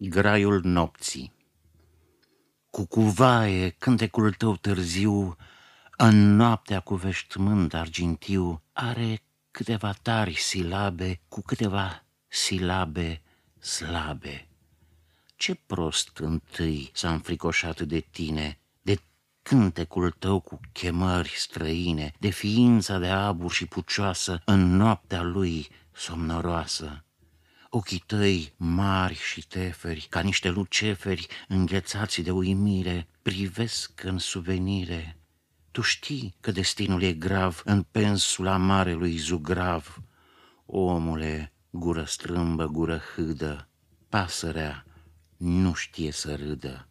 Graiul nopții Cucuvaie, cântecul tău târziu, În noaptea cu veștmânt argintiu, Are câteva tari silabe Cu câteva silabe slabe. Ce prost întâi s-a înfricoșat de tine, De cântecul tău cu chemări străine, De ființa de abur și pucioasă În noaptea lui somnoroasă ochii tăi mari și teferi, ca niște luceferi înghețați de uimire, privesc în suvenire. Tu știi că destinul e grav în pensul amarelui zugrav. Omule, gură strâmbă, gură hâdă, pasărea nu știe să râdă.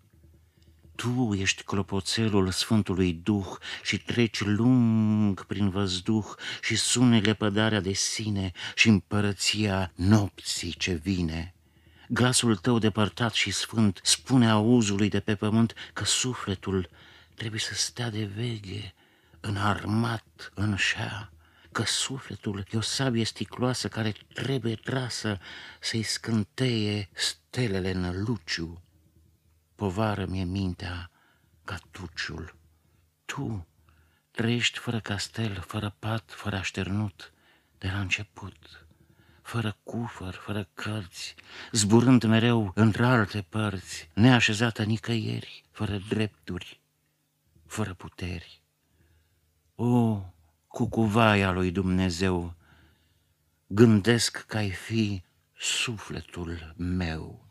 Tu ești clopoțelul Sfântului Duh și treci lung prin văzduh și sune lepădarea de sine și împărăția nopții ce vine. Glasul tău depărtat și sfânt spune auzului de pe pământ că sufletul trebuie să stea de veche, înarmat în șa, că sufletul e o sabie sticloasă care trebuie trasă să-i scânteie stelele în luciu povară mi-e mintea ca tuciul. Tu trăiești fără castel, fără pat, fără așternut, de la început, fără cufăr, fără cărți, zburând mereu între alte părți, neașezată nicăieri, fără drepturi, fără puteri. O, cucuvaia lui Dumnezeu, gândesc că ai fi sufletul meu.